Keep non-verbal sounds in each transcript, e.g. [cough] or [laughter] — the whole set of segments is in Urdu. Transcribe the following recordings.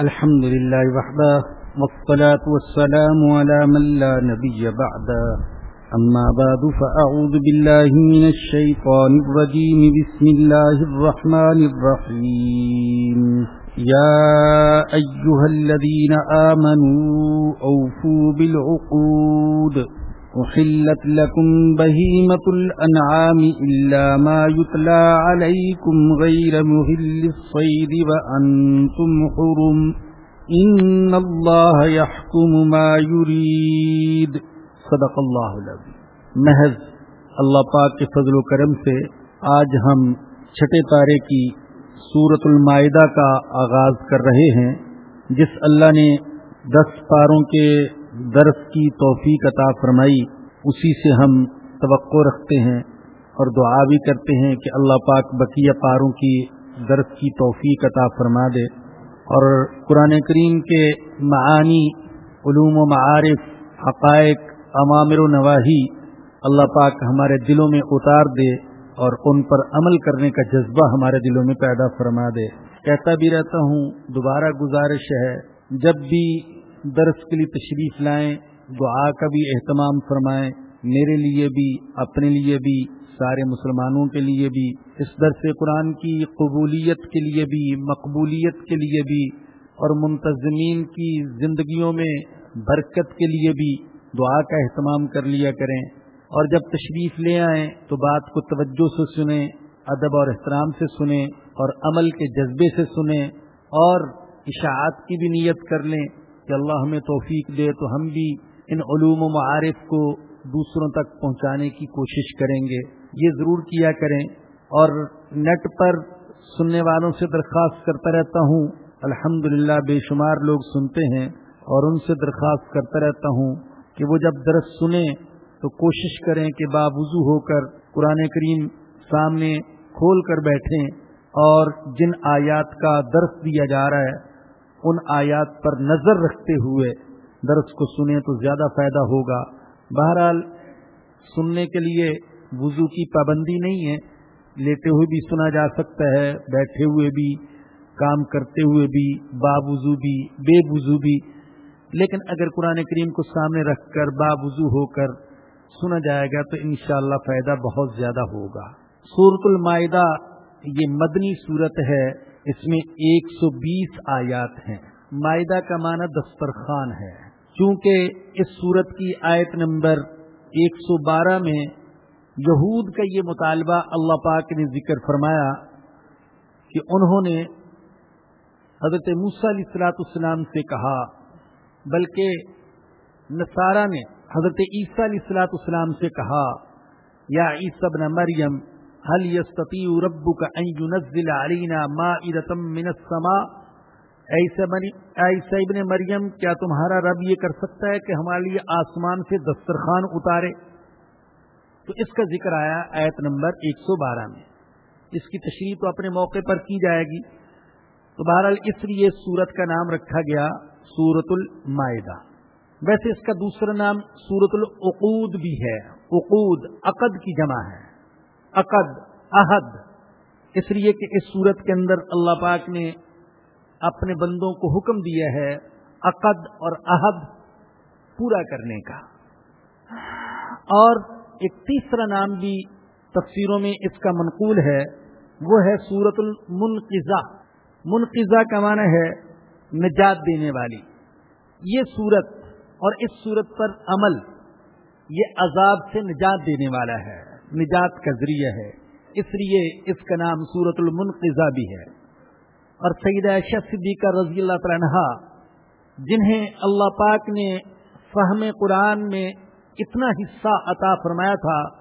الحمد لله وحده، والصلاة والسلام على من لا نبي بعده. أما بعد، فأعوذ بالله من الشيطان الرجيم. بسم الله الرحمن الرحيم. يا أيها الذين آمنوا، أوفوا بالعقود. أحلت لكم بهيمة الأنعام إلا ما يتلى عليكم غير مهل الصيد وأنتم حرم إن الله يحكم ما يريد صدق الله العظيم محض اللہ پاک کے فضل و کرم سے آج ہم چھٹے پارے کی سورت المائدہ کا آغاز کر رہے ہیں، جس اللہ نے دس پاروں کے درس کی توفیق عطا فرمائی، اسی سے ہم توقع رکھتے ہیں اور دعا بھی کرتے ہیں کہ اللہ پاک بقیہ پاروں کی درس کی توفیق عطا فرما دے۔ اور قرآن کریم کے معانی، علوم و معارف، حقائق امامر و نواحی اللہ پاک ہمارے دلوں میں اتار دے اور ان پر عمل کرنے کا جذبہ ہمارے دلوں میں پیدا فرما دے۔ کہتا بھی رہتا ہوں، دوبارہ گزارش ہے، جب بھی درس کے لیے تشریف لائیں، دعا کا بھی اہتمام فرمائیں، میرے لیے بھی، اپنے لیے بھی، سارے مسلمانوں کے لیے بھی، اس درس قرآن کی قبولیت کے لیے بھی، مقبولیت کے لیے بھی، اور منتظمین کی زندگیوں میں برکت کے لیے بھی دعا کا اہتمام کر لیا کریں۔ اور جب تشریف لے آئیں تو بات کو توجہ سے سنیں، ادب اور احترام سے سنیں، اور عمل کے جذبے سے سنیں، اور اشاعت کی بھی نیت کر لیں۔ کہ اللہ ہمیں توفیق دے تو ہم بھی ان علوم و معارف کو دوسروں تک پہنچانے کی کوشش کریں گے۔ یہ ضرور کیا کریں۔ اور نیٹ پر سننے والوں سے درخواست کرتا رہتا ہوں۔ الحمد بے شمار لوگ سنتے ہیں اور ان سے درخواست کرتا رہتا ہوں کہ وہ جب درس سنیں تو کوشش کریں کہ باوضو ہو کر قرآن کریم سامنے کھول کر بیٹھیں اور جن آیات کا درس دیا جا رہا ہے ان آیات پر نظر رکھتے ہوئے درس کو سنیں تو زیادہ فائدہ ہوگا۔ بہرحال، سننے کے لیے وضو کی پابندی نہیں ہے، لیتے ہوئے بھی سنا جا سکتا ہے، بیٹھے ہوئے بھی، کام کرتے ہوئے بھی، با وضو بھی، بے وضو بھی۔ لیکن اگر قرآن کریم کو سامنے رکھ کر با وضو ہو کر سنا جائے گا تو انشاءاللہ فائدہ بہت زیادہ ہوگا۔ سورت المائدہ، یہ مدنی صورت ہے۔ اس میں ایک سو بیس آیات ہیں۔ معدہ کا معنی دسترخوان ہے۔ چونکہ اس صورت کی آیت نمبر ایک سو بارہ میں یہود کا یہ مطالبہ اللہ پاک نے ذکر فرمایا کہ انہوں نے حضرت علیہ السلاۃ السلام سے کہا، بلکہ نصارہ نے حضرت عیسیٰ علیہ السلاۃ السلام سے کہا، یا عیسب مریم حل یستطیع ربک ان ينزل علینا مائدتا من السماء؟ ایسا ابن مریم کیا تمہارا رب یہ کر سکتا ہے کہ ہمارے لیے آسمان سے دسترخوان اتارے؟ تو اس کا ذکر آیا ایت نمبر ایک سو بارہ میں۔ اس کی تشریح تو اپنے موقع پر کی جائے گی۔ تو بہرحال اس لیے سورت کا نام رکھا گیا سورت المائدہ۔ ویسے اس کا دوسرا نام سورت العقود بھی ہے۔ عقود، عقد کی جمع ہے۔ عقد عہد اس لیے کہ اس صورت کے اندر اللہ پاک نے اپنے بندوں کو حکم دیا ہے عقد اور عہد پورا کرنے کا۔ اور ایک تیسرا نام بھی تفسیروں میں اس کا منقول ہے، وہ ہے سورت المنقزہ منقزہ کا معنی ہے نجات دینے والی۔ یہ سورت اور اس صورت پر عمل، یہ عذاب سے نجات دینے والا ہے۔ نجات کا ذریعہ ہے۔ اس لیے اس کا نام سورت المنقزہ بھی ہے۔ اور سعید عائشہ صدیقہ رضی اللہ تعالیٰ جنہیں اللہ پاک نے فہم قرآن میں اتنا حصہ عطا فرمایا تھا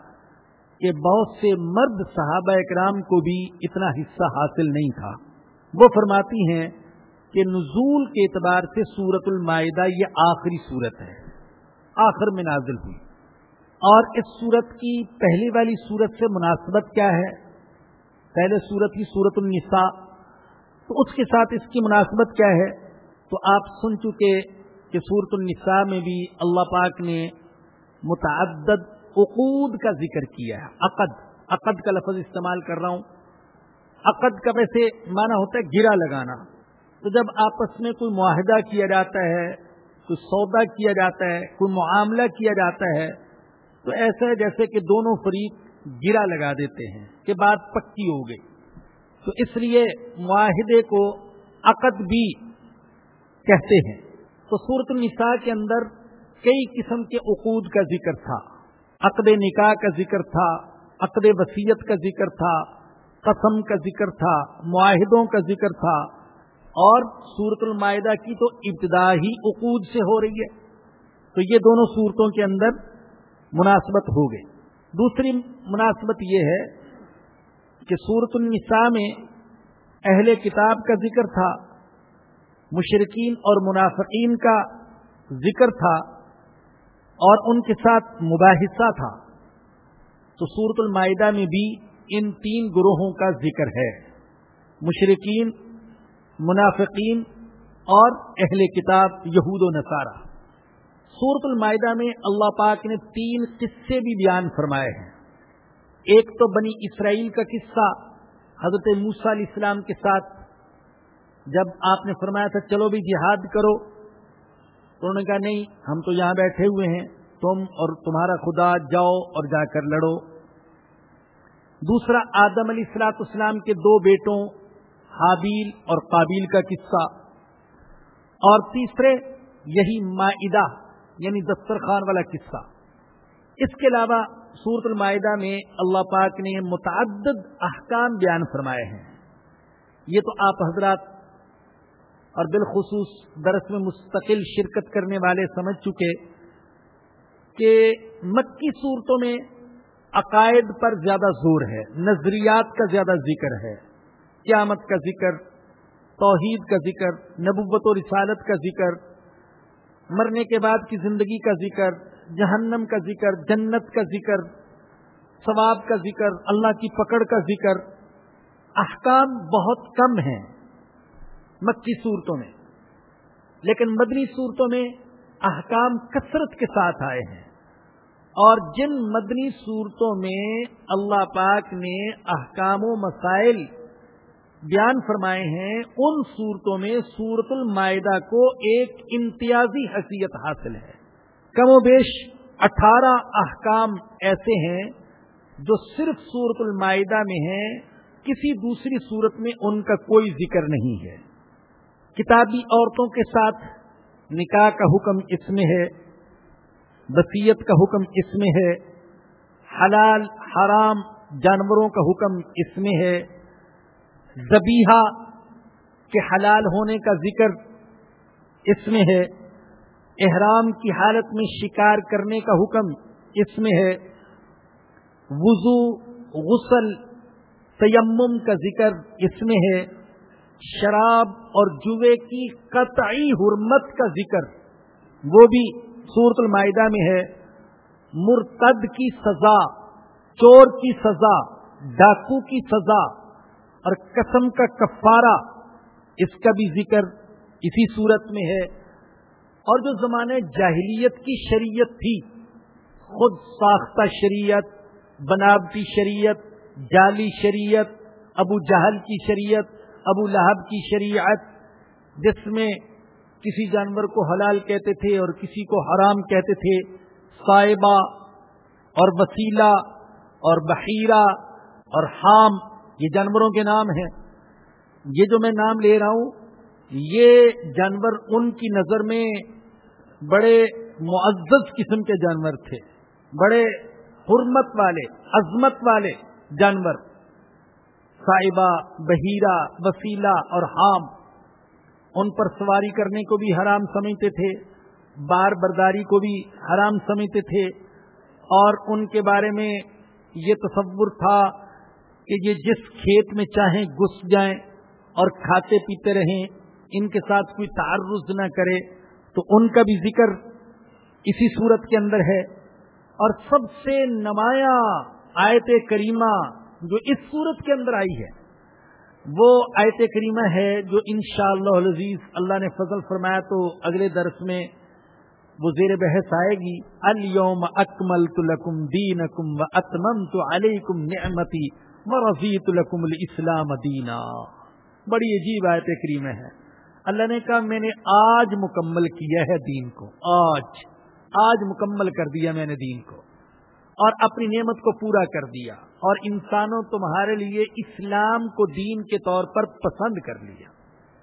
کہ بہت سے مرد صحابہ اکرام کو بھی اتنا حصہ حاصل نہیں تھا۔ وہ فرماتی ہیں کہ نزول کے اعتبار سے سورت المائدہ یہ آخری صورت ہے۔ آخر میں نازل ہوئی۔ اور اس صورت کی پہلی والی صورت سے مناسبت کیا ہے؟ پہلے صورت کی سورت النساء۔ تو اس کے ساتھ اس کی مناسبت کیا ہے؟ تو آپ سن چکے کہ سورت النساء میں بھی اللہ پاک نے متعدد عقود کا ذکر کیا ہے۔ عقد عقد کا لفظ استعمال کر رہا ہوں۔ عقد کا ویسے مانا ہوتا ہے گرا لگانا۔ تو جب آپس میں کوئی معاہدہ کیا جاتا ہے، کوئی سودا کیا جاتا ہے، کوئی معاملہ کیا جاتا ہے تو ایسا ہے جیسے کہ دونوں فریق گرا لگا دیتے ہیں کہ بات پکی ہو گئی۔ تو اس لیے معاہدے کو عقد بھی کہتے ہیں۔ تو صورت النساء کے اندر کئی قسم کے عقود کا ذکر تھا۔ عقد نکاح کا ذکر تھا، عقد وسیعت کا ذکر تھا، قسم کا ذکر تھا، معاہدوں کا ذکر تھا۔ اور سورت المائدہ کی تو ابتدا ہی عقود سے ہو رہی ہے۔ تو یہ دونوں صورتوں کے اندر مناسبت ہو گئی۔ دوسری مناسبت یہ ہے کہ سورت النساء میں اہل کتاب کا ذکر تھا مشرقین اور منافقین کا ذکر تھا اور ان کے ساتھ مباحثہ تھا۔ تو سورت المائدہ میں بھی ان تین گروہوں کا ذکر ہے۔ مشرقین منافقین اور اہل کتاب یہود و نصارہ۔ سورت المائدہ میں اللہ پاک نے تین قصے بھی بیان فرمائے ہیں۔ ایک تو بنی اسرائیل کا قصہ حضرت موسا علیہ السلام کے ساتھ، جب آپ نے فرمایا تھا چلو بھی جہاد کرو تو انہوں نے کہا نہیں، ہم تو یہاں بیٹھے ہوئے ہیں، تم اور تمہارا خدا جاؤ اور جا کر لڑو۔ دوسرا، آدم علی السلاط اسلام کے دو بیٹوں، حابیل اور قابیل کا قصہ۔ اور تیسرے، یہی معدہ یعنی دسترخوان والا قصہ۔ اس کے علاوہ سورت المائدہ میں اللہ پاک نے متعدد احکام بیان فرمائے ہیں۔ یہ تو آپ حضرات اور بالخصوص درس میں مستقل شرکت کرنے والے سمجھ چکے کہ مکی صورتوں میں عقائد پر زیادہ زور ہے، نظریات کا زیادہ ذکر ہے، قیامت کا ذکر، توحید کا ذکر، نبوت و رسالت کا ذکر مرنے کے بعد کی زندگی کا ذکر، جہنم کا ذکر، جنت کا ذکر، ثواب کا ذکر، اللہ کی پکڑ کا ذکر، احکام بہت کم ہیں مکی صورتوں میں۔ لیکن مدنی صورتوں میں احکام کثرت کے ساتھ آئے ہیں۔ اور جن مدنی صورتوں میں اللہ پاک نے احکام و مسائل بیان فرمائے ہیں ان صورتوں میں سورت المائدہ کو ایک امتیازی حیثیت حاصل ہے۔ کم و بیش اٹھارہ احکام ایسے ہیں جو صرف سورت المائدہ میں ہیں، کسی دوسری صورت میں ان کا کوئی ذکر نہیں ہے۔ کتابی عورتوں کے ساتھ نکاح کا حکم اس میں ہے وسیعت کا حکم اس میں ہے، حلال، حرام جانوروں کا حکم اس میں ہے۔ زبیحہ کے حلال ہونے کا ذکر اس میں ہے۔ احرام کی حالت میں شکار کرنے کا حکم اس میں ہے۔ وضو، غسل، تیمم کا ذکر اس میں ہے۔ شراب اور جوے کی قطعی حرمت کا ذکر وہ بھی سورت المائدہ میں ہے۔ مرتد کی سزا، چور کی سزا، ڈاکو کی سزا اور قسم کا کفارہ اس کا بھی ذکر اسی صورت میں ہے۔ اور جو زمانے جاہلیت کی شریعت تھی، خود ساختہ شریعت بناوٹی شریعت، جعلی شریعت، ابو جہل کی شریعت، ابو لہب کی شریعت، جس میں کسی جانور کو حلال کہتے تھے اور کسی کو حرام کہتے تھے صاحبہ اور وسیلہ اور بحیرہ اور حام یہ جانوروں کے نام ہیں۔ یہ جو میں نام لے رہا ہوں، یہ جانور ان کی نظر میں بڑے معزز قسم کے جانور تھے۔ بڑے حرمت والے، عظمت والے جانور۔ صاحبہ بہیرا وسیلہ اور حام۔ ان پر سواری کرنے کو بھی حرام سمجھتے تھے، بار برداری کو بھی حرام سمجھتے تھے۔ اور ان کے بارے میں یہ تصور تھا کہ یہ جس کھیت میں چاہیں گھس جائیں اور کھاتے پیتے رہیں، ان کے ساتھ کوئی تعرض نہ کرے، تو ان کا بھی ذکر اسی صورت کے اندر ہے۔ اور سب سے نمایاں آیت کریمہ جو اس صورت کے اندر آئی ہے، وہ آیت کریمہ ہے جو انشاءاللہ شاء اللہ اللہ نے فضل فرمایا تو اگلے درس میں وہ زیر بحث آئے گی۔ الوم اکمل تلکم دین اکم و اتمم تو علیکم نعمتی۔ رضیت الکم الاسلام دینا بڑی عجیب آیت کریم ہے اللہ نے کہا، میں نے آج مکمل کیا ہے دین کو۔ آج آج مکمل کر دیا میں نے دین کو۔ اور اپنی نعمت کو پورا کر دیا۔ اور انسانوں تمہارے لیے اسلام کو دین کے طور پر پسند کر لیا۔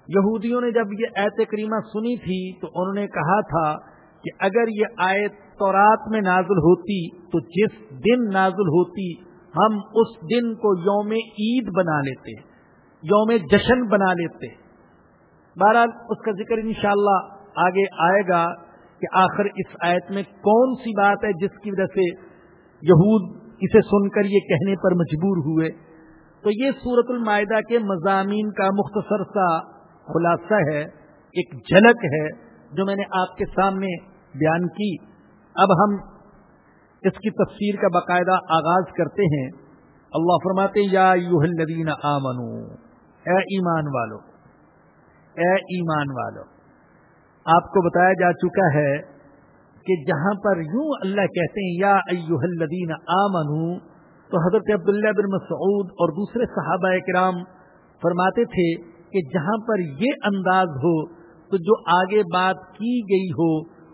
یہودیوں نے جب یہ ایت کریمہ سنی تھی، تو انہوں نے کہا تھا کہ اگر یہ آیت تورات میں نازل ہوتی، تو جس دن نازل ہوتی ہم اس دن کو یوم عید بنا لیتے یوم جشن بنا لیتے بہرحال اس کا ذکر انشاءاللہ آگے آئے گا کہ آخر اس آیت میں کون سی بات ہے جس کی وجہ سے یہود اسے سن کر یہ کہنے پر مجبور ہوئے۔ تو یہ سورت المائدہ کے مضامین کا مختصر سا خلاصہ ہے، ایک جھلک ہے جو میں نے آپ کے سامنے بیان کی۔ اب ہم اس کی تفسیر کا باقاعدہ آغاز کرتے ہیں۔ اللہ فرماتے یا یوہ الذین آمنو، اے ایمان والو، اے ایمان والو، آپ کو بتایا جا چکا ہے کہ جہاں پر یوں اللہ کہتے ہیں، یا ایوہ الذین آمنو، تو حضرت عبداللہ بن مسعود اور دوسرے صحابہ کرام فرماتے تھے کہ جہاں پر یہ انداز ہو، تو جو آگے بات کی گئی ہو،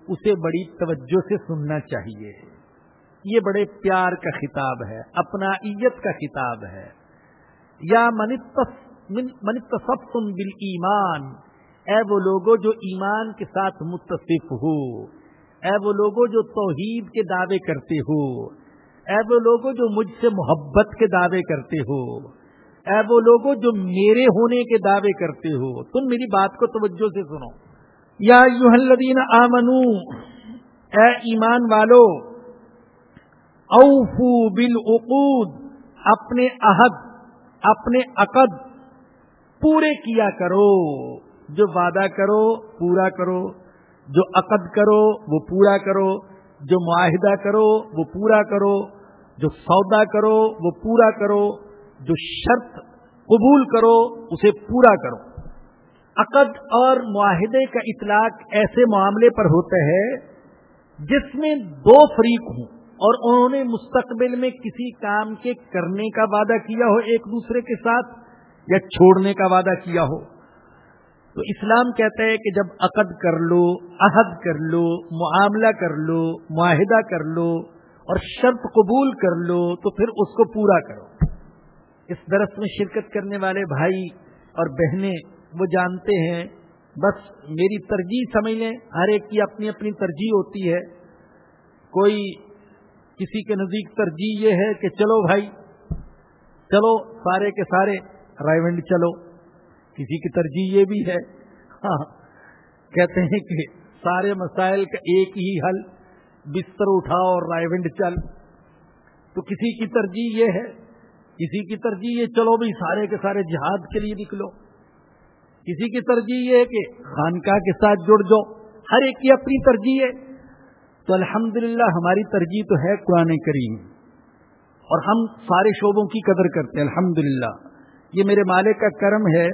اسے بڑی توجہ سے سننا چاہیے۔ یہ بڑے پیار کا خطاب ہے اپنا عیت کا خطاب ہے۔ یا منت سب تم بل ایمان اے وہ لوگوں جو ایمان کے ساتھ متصف ہو، اے وہ لوگوں جو توحید کے دعوے کرتے ہو، اے وہ لوگوں جو مجھ سے محبت کے دعوے کرتے ہو، اے وہ لوگوں جو میرے ہونے کے دعوے کرتے ہو۔ تم میری بات کو توجہ سے سنو۔ یا الذین آمنو، اے ایمان والو اوفو بالعقود، اپنے عہد، اپنے عقد پورے کیا کرو، جو وعدہ کرو پورا کرو، جو عقد کرو وہ پورا کرو، جو معاہدہ کرو وہ پورا کرو، جو سودا کرو وہ پورا کرو، جو شرط قبول کرو اسے پورا کرو۔ عقد اور معاہدے کا اطلاق ایسے معاملے پر ہوتا ہے جس میں دو فریق ہوں۔ اور انہوں نے مستقبل میں کسی کام کے کرنے کا وعدہ کیا ہو ایک دوسرے کے ساتھ یا چھوڑنے کا وعدہ کیا ہو۔ تو اسلام کہتا ہے کہ جب عقد کر لو، عہد کر لو، معاملہ کر لو، معاہدہ کر لو اور شرط قبول کر لو، تو پھر اس کو پورا کرو۔ اس درس میں شرکت کرنے والے بھائی اور بہنیں وہ جانتے ہیں، بس میری ترجیح سمجھ لیں، ہر ایک کی اپنی اپنی ترجیح ہوتی ہے۔ کوئی کسی کے نزدیک ترجیح یہ ہے کہ چلو بھائی، چلو سارے کے سارے، رائے چلو۔ کسی کی ترجیح یہ بھی ہے۔ ہاں کہتے ہیں کہ سارے مسائل کا ایک ہی حل، بستر اٹھاؤ اور رائے چل۔ تو کسی کی ترجیح یہ ہے، کسی کی ترجیح یہ چلو بھائی سارے کے سارے جہاد کے لیے نکلو۔ کسی کی ترجیح یہ ہے کہ خانقاہ کے ساتھ جڑ جاؤ۔ ہر ایک کی اپنی ترجیح ہے۔ تو الحمد ہماری ترجیح تو ہے قرآن کریم اور ہم سارے شعبوں کی قدر کرتے ہیں الحمد یہ میرے مالک کا کرم ہے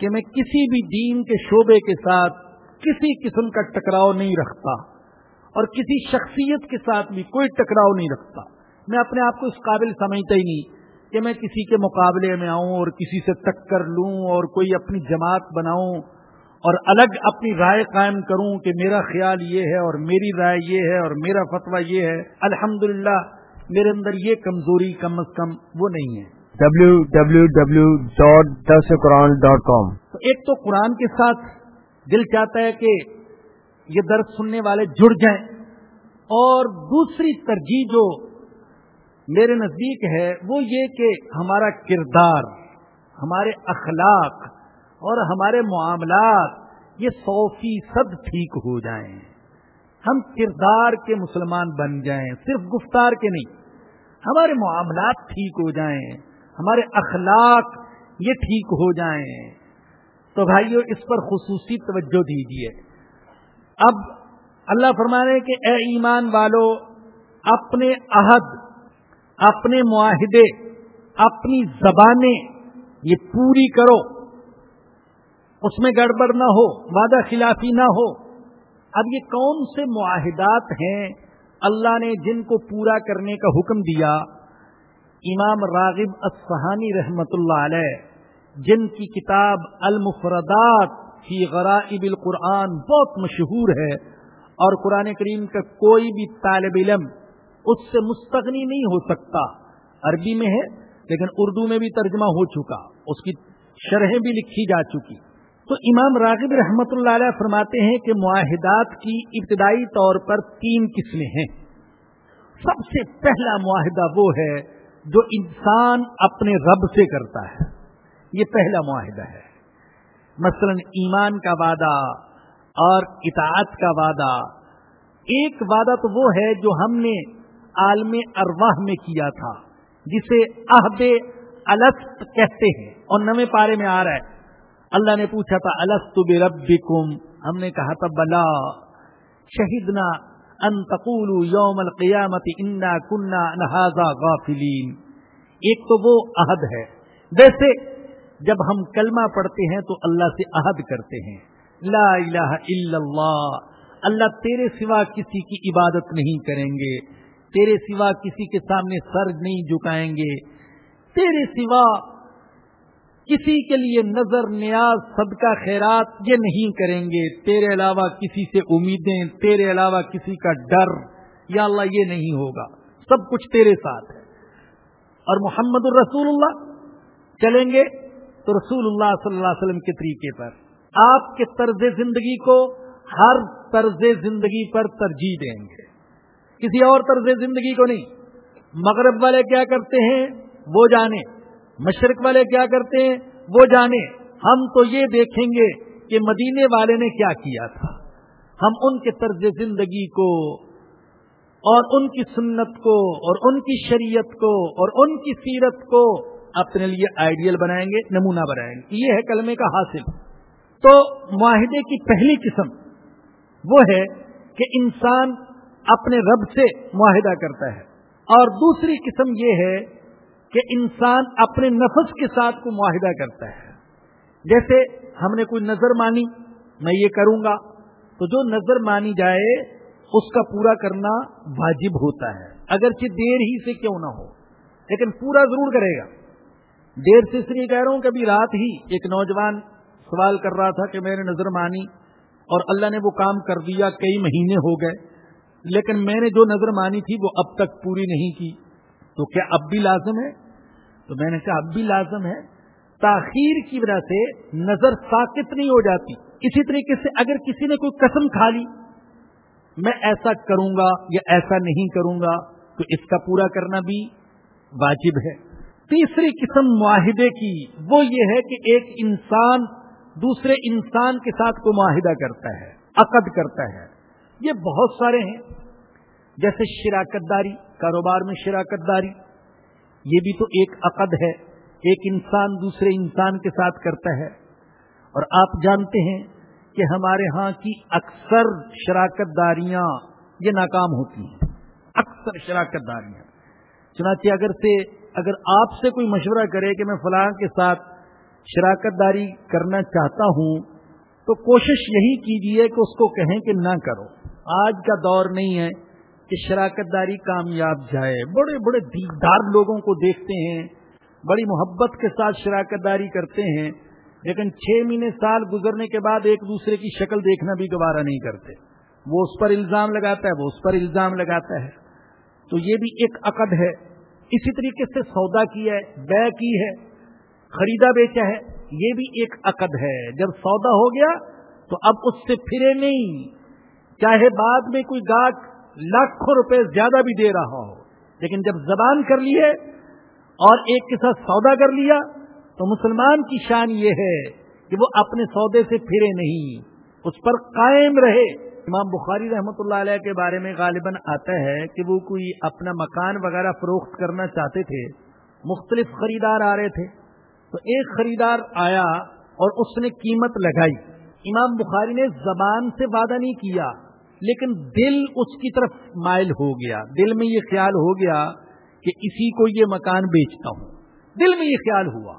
کہ میں کسی بھی دین کے شعبے کے ساتھ کسی قسم کا ٹکراؤ نہیں رکھتا اور کسی شخصیت کے ساتھ بھی کوئی ٹکراؤ نہیں رکھتا۔ میں اپنے آپ کو اس قابل سمجھتا ہی نہیں کہ میں کسی کے مقابلے میں آؤں اور کسی سے ٹکر لوں اور کوئی اپنی جماعت بناؤں۔ اور الگ اپنی رائے قائم کروں کہ میرا خیال یہ ہے اور میری رائے یہ ہے اور میرا فتویٰ یہ ہے۔ الحمد میرے اندر یہ کمزوری کم از کم وہ نہیں ہے۔ W W W dot Quran dot com ایک تو قرآن کے ساتھ دل چاہتا ہے کہ یہ درد سننے والے جڑ جائیں۔ اور دوسری ترجیح جو میرے نزدیک ہے وہ یہ کہ ہمارا کردار ہمارے اخلاق اور ہمارے معاملات یہ سو فیصد ٹھیک ہو جائیں۔ ہم کردار کے مسلمان بن جائیں، صرف گفتار کے نہیں، ہمارے معاملات ٹھیک ہو جائیں، ہمارے اخلاق یہ ٹھیک ہو جائیں۔ تو بھائیو، اس پر خصوصی توجہ دیجیے اب اللہ فرمانے کہ اے ایمان والو، اپنے عہد، اپنے معاہدے، اپنی زبانیں یہ پوری کرو۔ اس میں گڑبڑ نہ ہو، وعدہ خلافی نہ ہو۔ اب یہ کون سے معاہدات ہیں؟ اللہ نے جن کو پورا کرنے کا حکم دیا۔ امام راغب اصفہانی رحمت اللہ علیہ، جن کی کتاب المفردات فی غرائب القرآن بہت مشہور ہے، اور قرآن کریم کا کوئی بھی طالب علم اس سے مستغنی نہیں ہو سکتا۔ عربی میں ہے، لیکن اردو میں بھی ترجمہ ہو چکا۔ اس کی شرحیں بھی لکھی جا چکی۔ تو امام راغب رحمت اللہ علیہ فرماتے ہیں کہ معاہدات کی ابتدائی طور پر تین قسمیں ہیں۔ سب سے پہلا معاہدہ وہ ہے جو انسان اپنے رب سے کرتا ہے۔ یہ پہلا معاہدہ ہے۔ مثلا ایمان کا وعدہ اور اطاعت کا وعدہ۔ ایک وعدہ تو وہ ہے جو ہم نے عالم ارواح میں کیا تھا، جسے عہد الست کہتے ہیں۔ اور نویں پارے میں آ رہا ہے۔ اللہ نے پوچھا تھا الست بے ہم نے کہا تھا بلا شہیدنا ان تقول یوم القیامت انا کنہ نہذا غافلین. ایک تو وہ عہد ہے۔ ویسے جب ہم کلمہ پڑھتے ہیں تو اللہ سے عہد کرتے ہیں۔ لا الہ الا اللہ اللہ تیرے سوا کسی کی عبادت نہیں کریں گے۔ تیرے سوا کسی کے سامنے سر نہیں جھکائیں گے۔ تیرے سوا کسی کے لیے نظر، نیاز، صدقہ، خیرات یہ نہیں کریں گے۔ تیرے علاوہ کسی سے امیدیں، تیرے علاوہ کسی کا ڈر، یا اللہ یہ نہیں ہوگا۔ سب کچھ تیرے ساتھ ہے۔ اور محمد الرسول اللہ چلیں گے تو رسول اللہ صلی اللہ علیہ وسلم کے طریقے پر۔ آپ کے طرز زندگی کو ہر طرز زندگی پر ترجیح دیں گے۔ کسی اور طرز زندگی کو نہیں۔ مغرب والے کیا کرتے ہیں؟ وہ جانے۔ مشرق والے کیا کرتے ہیں؟ وہ جانے۔ ہم تو یہ دیکھیں گے کہ مدینے والے نے کیا کیا تھا۔ ہم ان کے طرز زندگی کو اور ان کی سنت کو اور ان کی شریعت کو اور ان کی سیرت کو اپنے لیے آئیڈیل بنائیں گے، نمونہ بنائیں گے۔ یہ ہے کلمے کا حاصل۔ تو معاہدے کی پہلی قسم وہ ہے کہ انسان اپنے رب سے معاہدہ کرتا ہے۔ اور دوسری قسم یہ ہے کہ انسان اپنے نفس کے ساتھ کو معاہدہ کرتا ہے۔ جیسے ہم نے کوئی نظر مانی، میں یہ کروں گا، تو جو نظر مانی جائے، اس کا پورا کرنا واجب ہوتا ہے۔ اگرچہ دیر ہی سے کیوں نہ ہو، لیکن پورا ضرور کرے گا۔ دیر سے اس لیے کہہ رہا ہوں کہ ابھی رات ہی ایک نوجوان سوال کر رہا تھا کہ میں نے نظر مانی اور اللہ نے وہ کام کر دیا، کئی مہینے ہو گئے، لیکن میں نے جو نظر مانی تھی وہ اب تک پوری نہیں کی۔ تو کیا اب بھی لازم ہے؟ تو میں نے کہا اب بھی لازم ہے تاخیر کی وجہ سے نظر ساکت نہیں ہو جاتی۔ اسی طریقے سے اگر کسی نے کوئی قسم کھا لی، میں ایسا کروں گا یا ایسا نہیں کروں گا، تو اس کا پورا کرنا بھی واجب ہے۔ تیسری قسم معاہدے کی، وہ یہ ہے کہ ایک انسان دوسرے انسان کے ساتھ کو معاہدہ کرتا ہے، عقد کرتا ہے۔ یہ بہت سارے ہیں، جیسے شراکت داری، کاروبار میں شراکت داری۔ یہ بھی تو ایک عقد ہے ایک انسان دوسرے انسان کے ساتھ کرتا ہے۔ اور آپ جانتے ہیں کہ ہمارے ہاں کی اکثر شراکت داریاں یہ ناکام ہوتی ہیں۔ اکثر شراکت داریاں چنانچہ اگر سے اگر آپ سے کوئی مشورہ کرے کہ میں فلاں کے ساتھ شراکت داری کرنا چاہتا ہوں، تو کوشش یہی کیجیے کہ اس کو کہیں کہ نہ کرو۔ آج کا دور نہیں ہے۔ کہ شراکت داری کامیاب جائے۔ بڑے بڑے دیدار لوگوں کو دیکھتے ہیں، بڑی محبت کے ساتھ شراکت داری کرتے ہیں، لیکن چھ مہینے سال گزرنے کے بعد ایک دوسرے کی شکل دیکھنا بھی دوبارہ نہیں کرتے۔ وہ اس پر الزام لگاتا ہے، وہ اس پر الزام لگاتا ہے۔ تو یہ بھی ایک عقد ہے۔ اسی طریقے سے سودا کی ہے، بے کی ہے، خریدا بیچا ہے۔ یہ بھی ایک عقد ہے۔ جب سودا ہو گیا تو اب اس سے پھرے نہیں۔ چاہے بعد میں کوئی گاٹ لاکھوں روپے زیادہ بھی دے رہا ہو۔ لیکن جب زبان کر لیے اور ایک کے ساتھ سودا کر لیا، تو مسلمان کی شان یہ ہے کہ وہ اپنے سودے سے پھرے نہیں، اس پر قائم رہے۔ امام بخاری رحمۃ اللہ علیہ کے بارے میں غالباً آتا ہے کہ وہ کوئی اپنا مکان وغیرہ فروخت کرنا چاہتے تھے، مختلف خریدار آ رہے تھے۔ تو ایک خریدار آیا اور اس نے قیمت لگائی۔ امام بخاری نے زبان سے وعدہ نہیں کیا لیکن دل اس کی طرف مائل ہو گیا۔ دل میں یہ خیال ہو گیا کہ اسی کو یہ مکان بیچتا ہوں۔ دل میں یہ خیال ہوا۔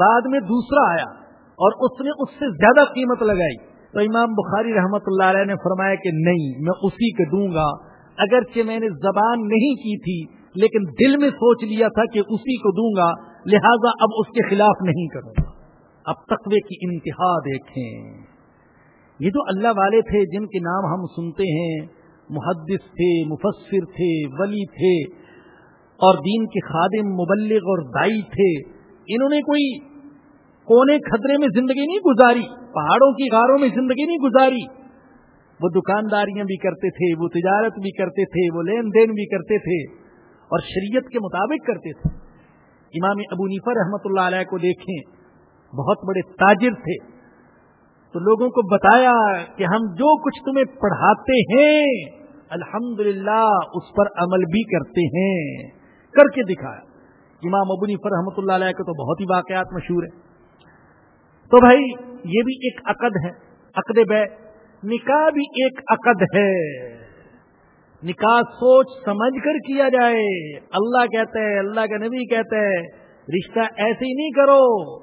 بعد میں دوسرا آیا اور اس نے اس سے زیادہ قیمت لگائی۔ تو امام بخاری رحمت اللہ علیہ نے فرمایا کہ نہیں، میں اسی کے دوں گا۔ اگرچہ میں نے زبان نہیں کی تھی، لیکن دل میں سوچ لیا تھا کہ اسی کو دوں گا۔ لہذا اب اس کے خلاف نہیں کروں گا۔ اب تقوی کی انتہا دیکھیں۔ یہ جو اللہ والے تھے جن کے نام ہم سنتے ہیں، محدث تھے، مفسر تھے، ولی تھے، اور دین کے خادم، مبلغ اور دائی تھے، انہوں نے کوئی کونے خطرے میں زندگی نہیں گزاری، پہاڑوں کی غاروں میں زندگی نہیں گزاری۔ وہ دکانداریاں بھی کرتے تھے، وہ تجارت بھی کرتے تھے، وہ لین دین بھی کرتے تھے، اور شریعت کے مطابق کرتے تھے۔ امام ابو نیفر رحمت اللہ علیہ کو دیکھیں، بہت بڑے تاجر تھے۔ تو لوگوں کو بتایا کہ ہم جو کچھ تمہیں پڑھاتے ہیں الحمد اس پر عمل بھی کرتے ہیں۔ کر کے دکھایا۔ امام ابنی پر رحمۃ اللہ علیہ کے تو بہت ہی واقعات مشہور ہیں۔ تو بھائی، یہ بھی ایک عقد ہے۔ عقد بے، نکاح بھی ایک عقد ہے۔ نکاح سوچ سمجھ کر کیا جائے۔ اللہ کہتے ہیں اللہ کا نبی کہتے ہیں رشتہ ایسے ہی نہیں کرو۔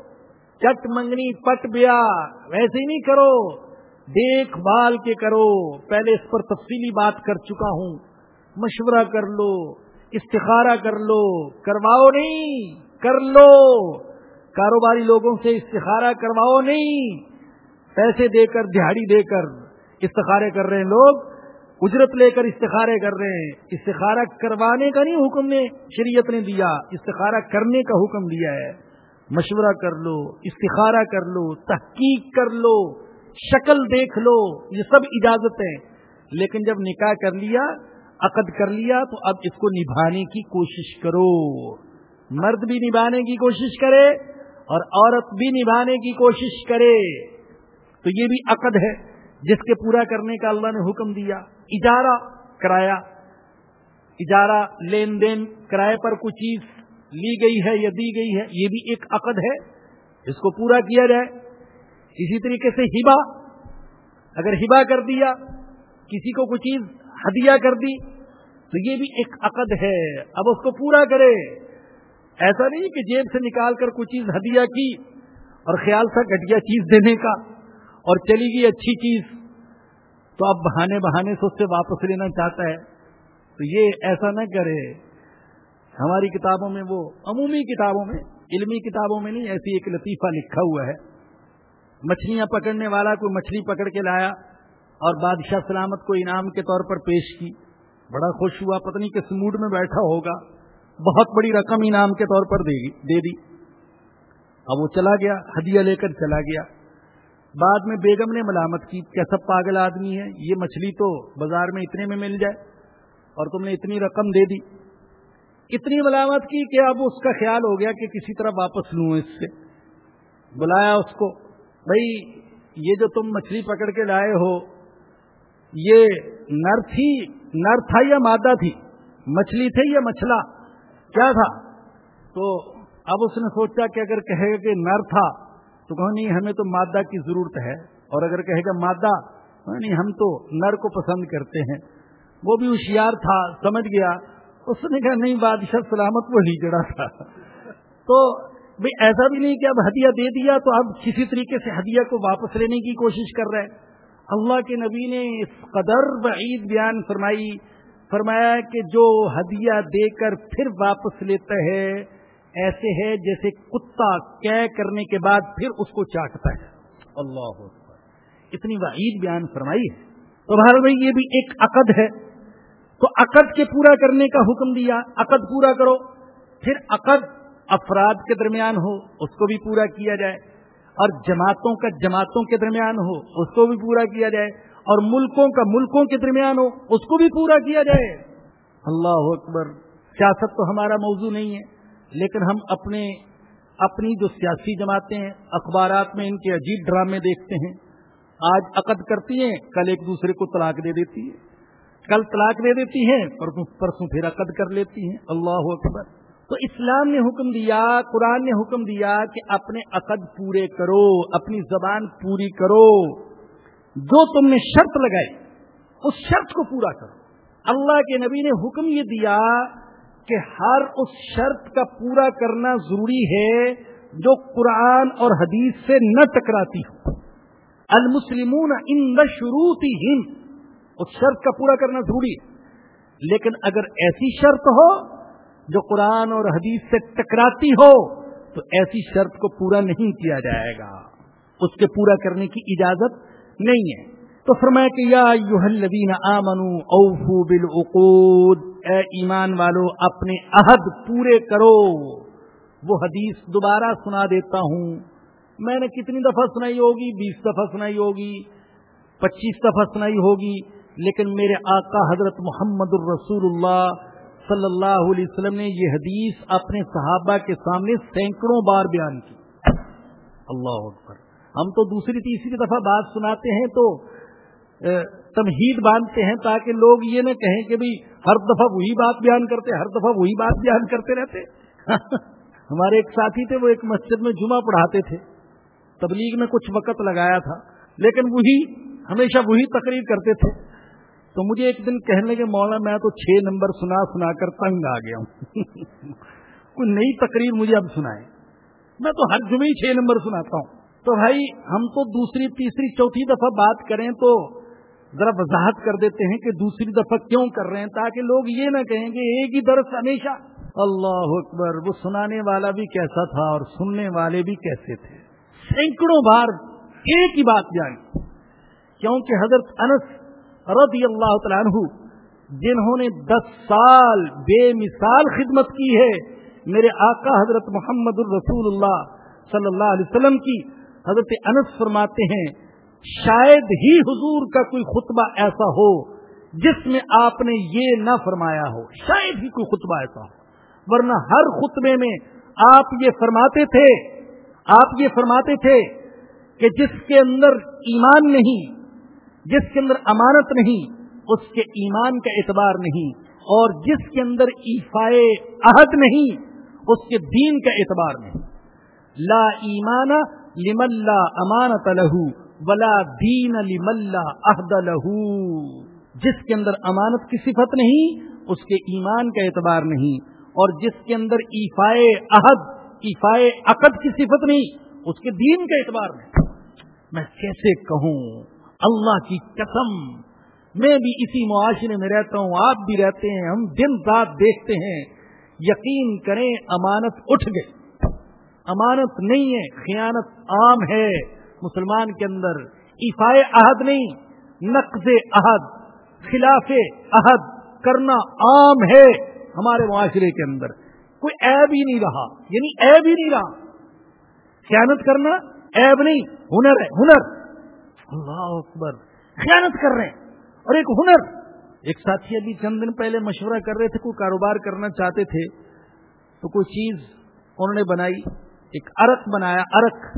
چٹ منگنی پٹ بیا، ویسے ہی نہیں کرو، دیکھ بھال کے کرو۔ پہلے اس پر تفصیلی بات کر چکا ہوں۔ مشورہ کر لو، استخارہ کر لو، کرواؤ نہیں، کر لو۔ کاروباری لوگوں سے استخارہ کرواؤ نہیں۔ پیسے دے کر، دہاڑی دے کر استخارے کر رہے ہیں لوگ۔ اجرت لے کر استخارے کر رہے ہیں۔ استخارہ کروانے کا نہیں حکم نے، شریعت نے دیا، استخارہ کرنے کا حکم دیا ہے۔ مشورہ کر لو، استخارہ کر لو، تحقیق کر لو، شکل دیکھ لو، یہ سب اجازت ہے لیکن جب نکاح کر لیا، عقد کر لیا، تو اب اس کو نبھانے کی کوشش کرو۔ مرد بھی نبھانے کی کوشش کرے اور عورت بھی نبھانے کی کوشش کرے۔ تو یہ بھی عقد ہے، جس کے پورا کرنے کا اللہ نے حکم دیا۔ اجارہ کرایا، اجارہ لین دین کرائے پر کوئی چیز لی گئی ہے یا دی گئی ہے، یہ بھی ایک عقد ہے، اس کو پورا کیا جائے۔ اسی طریقے سے ہبا، اگر ہبا کر دیا، کسی کو کوئی چیز ہدیہ کر دی، تو یہ بھی ایک عقد ہے۔ اب اس کو پورا کرے۔ ایسا نہیں کہ جیب سے نکال کر کوئی چیز ہدیہ کی اور خیال تھا گٹیا چیز دینے کا اور چلی گئی اچھی چیز، تو اب بہانے بہانے سے اس سے واپس لینا چاہتا ہے۔ تو یہ ایسا نہ کرے۔ ہماری کتابوں میں وہ عمومی کتابوں میں، علمی کتابوں میں نہیں، ایسی ایک لطیفہ لکھا ہوا ہے۔ مچھلیاں پکڑنے والا کوئی مچھلی پکڑ کے لایا اور بادشاہ سلامت کو انعام کے طور پر پیش کی۔ بڑا خوش ہوا پتنی کس موڈ میں بیٹھا ہوگا۔ بہت بڑی رقم انعام کے طور پر دے دی۔ اب وہ چلا گیا، ہدیہ لے کر چلا گیا۔ بعد میں بیگم نے ملامت کی، کیسا پاگل آدمی ہے، یہ مچھلی تو بازار میں اتنے میں مل جائے اور تم نے اتنی رقم دے دی۔ اتنی ملامت کی کہ اب اس کا خیال ہو گیا کہ کسی طرح واپس لوں اس سے۔ بلایا اس کو بھائی یہ جو تم مچھلی پکڑ کے لائے ہو، یہ نر تھی، نر تھا یا مادہ تھی؟ مچھلی تھے یا مچھلا؟ کیا تھا؟ تو اب اس نے سوچا کہ اگر کہے گا کہ نر تھا، تو کہ نہیں، ہمیں تو مادہ کی ضرورت ہے۔ اور اگر کہے گا مادہ نہیں، ہم تو نر کو پسند کرتے ہیں۔ وہ بھی ہوشیار تھا، سمجھ گیا۔ اس نے کہا، نہیں بادشاہ سلامت وہ جڑا تھا۔ تو بھائی ایسا بھی نہیں کہ اب ہدیہ دے دیا تو اب کسی طریقے سے ہدیہ کو واپس لینے کی کوشش کر رہے اللہ کے نبی نے اس قدر بعید بیان فرمائی، فرمایا کہ جو ہدیہ دے کر پھر واپس لیتا ہے، ایسے ہے جیسے کتا کیا کرنے کے بعد پھر اس کو چاٹتا ہے۔ اللہ اتنی وعید بیان فرمائی ہے۔ تو بھارت بھائی یہ بھی ایک عقد ہے۔ تو عقد کے پورا کرنے کا حکم دیا، عقد پورا کرو۔ پھر عقد افراد کے درمیان ہو، اس کو بھی پورا کیا جائے۔ اور جماعتوں کا جماعتوں کے درمیان ہو، اس کو بھی پورا کیا جائے۔ اور ملکوں کا ملکوں کے درمیان ہو، اس کو بھی پورا کیا جائے۔ اللہ اکبر۔ سیاست تو ہمارا موضوع نہیں ہے، لیکن ہم اپنے، اپنی جو سیاسی جماعتیں ہیں، اخبارات میں ان کے عجیب ڈرامے دیکھتے ہیں۔ آج عقد کرتی ہیں، کل ایک دوسرے کو طلاق دے دیتی ہے۔ کل طلاق دے دیتی ہیں، پرسوں پھر عقد کر لیتی ہیں۔ اللہ اکبر۔ تو اسلام نے حکم دیا، قرآن نے حکم دیا کہ اپنے عقد پورے کرو، اپنی زبان پوری کرو۔ جو تم نے شرط لگائی، اس شرط کو پورا کرو۔ اللہ کے نبی نے حکم یہ دیا کہ ہر اس شرط کا پورا کرنا ضروری ہے جو قرآن اور حدیث سے نہ ٹکراتی ہو۔ المسلمون ان شروعی ہند اس شرط کا پورا کرنا ضروری ہے۔ لیکن اگر ایسی شرط ہو جو قرآن اور حدیث سے ٹکراتی ہو، تو ایسی شرط کو پورا نہیں کیا جائے گا۔ اس کے پورا کرنے کی اجازت نہیں ہے۔ تو فرمایا کہ یا الذین آمنو اوفو بالعقود۔ اے ایمان والو، اپنے عہد پورے کرو۔ وہ حدیث دوبارہ سنا دیتا ہوں۔ میں نے کتنی دفعہ سنائی ہوگی؟ بیس دفعہ سنائی ہوگی؟ پچیس دفعہ سنائی ہوگی؟ لیکن میرے آقا حضرت محمد الرسول اللہ صلی اللہ علیہ وسلم نے یہ حدیث اپنے صحابہ کے سامنے سینکڑوں بار بیان کی۔ اللہ اکبر۔ ہم تو دوسری تیسری دفعہ بات سناتے ہیں تو تمہید باندھتے ہیں تاکہ لوگ یہ نہ کہیں کہ بھائی ہر دفعہ وہی بات بیان کرتے، ہر دفعہ وہی بات بیان کرتے رہتے۔ [laughs] ہمارے ایک ساتھی تھے، وہ ایک مسجد میں جمعہ پڑھاتے تھے۔ تبلیغ میں کچھ وقت لگایا تھا، لیکن وہی، ہمیشہ وہی تقریر کرتے تھے۔ تو مجھے ایک دن کہنے لگے مولا میں تو چھ نمبر سنا سنا کر تنگ آ گیا ہوں. [laughs] کوئی نئی تقریر مجھے اب سنائے میں تو ہر جمعے چھ نمبر سناتا ہوں۔ تو بھائی، ہم تو دوسری، تیسری، چوتھی دفعہ بات کریں تو ذرا وضاحت کر دیتے ہیں کہ دوسری دفعہ کیوں کر رہے ہیں، تاکہ لوگ یہ نہ کہیں گے ایک ہی درس ہمیشہ۔ اللہ اکبر، وہ سنانے والا بھی کیسا تھا اور سننے والے بھی کیسے تھے۔ سینکڑوں بار ایک ہی بات جانی کیونکہ حضرت انس رضی اللہ تعالیٰ عنہ، جنہوں نے دس سال بے مثال خدمت کی ہے، میرے آقا حضرت محمد الرسول اللہ صلی اللہ علیہ وسلم کی۔ حضرت انس فرماتے ہیں، شاید ہی حضور کا کوئی خطبہ ایسا ہو جس میں آپ نے یہ نہ فرمایا ہو، شاید ہی کوئی خطبہ ایسا ہو۔ ورنہ ہر خطبے میں آپ یہ فرماتے تھے، آپ یہ فرماتے تھے کہ جس کے اندر ایمان نہیں جس کے اندر امانت نہیں، اس کے ایمان کا اعتبار نہیں، اور جس کے اندر ایفائے عہد نہیں، اس کے دین کا اعتبار نہیں۔ لا ایمان لملا امانت لہو، ولا دین لملا عہد لہو۔ جس کے اندر امانت کی صفت نہیں، اس کے ایمان کا اعتبار نہیں، اور جس کے اندر ایفائے عہد، ایفائے عقد کی صفت نہیں، اس کے دین کا اعتبار نہیں۔ میں کیسے کہوں؟ اللہ کی قسم، میں بھی اسی معاشرے میں رہتا ہوں، آپ بھی رہتے ہیں، ہم دن رات دیکھتے ہیں، یقین کریں امانت اٹھ گئی۔ امانت نہیں ہے، خیانت عام ہے۔ مسلمان کے اندر ایفائے عہد نہیں، نقض عہد، خلاف عہد کرنا عام ہے ہمارے معاشرے کے اندر۔ کوئی عیب ہی نہیں رہا یعنی عیب ہی نہیں رہا۔ خیانت کرنا عیب نہیں، ہنر ہے، ہنر۔ اللہ اکبر۔ خیانت کر رہے ہیں۔ اور ایک ہنر۔ ایک ساتھی ابھی چند دن پہلے مشورہ کر رہے تھے، کوئی کاروبار کرنا چاہتے تھے، تو کوئی چیز انہوں نے بنائی، ایک ارک بنایا ارک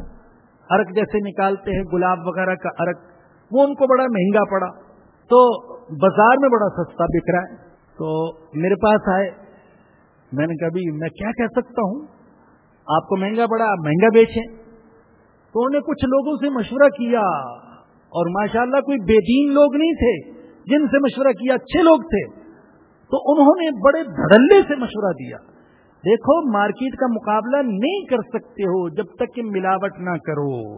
ارک جیسے نکالتے ہیں، گلاب وغیرہ کا ارک وہ ان کو بڑا مہنگا پڑا۔ تو بازار میں بڑا سستا بک رہا ہے۔ تو میرے پاس آئے۔ میں نے کبھی میں کیا کہہ سکتا ہوں؟ آپ کو مہنگا پڑا، آپ مہنگا بیچیں۔ تو انہوں نے کچھ لوگوں سے مشورہ کیا۔ اور ماشاءاللہ کوئی بے دین لوگ نہیں تھے جن سے مشورہ کیا، اچھے لوگ تھے۔ تو انہوں نے بڑے دھڑلے سے مشورہ دیا۔ دیکھو، مارکیٹ کا مقابلہ نہیں کر سکتے ہو جب تک کہ ملاوٹ نہ کرو۔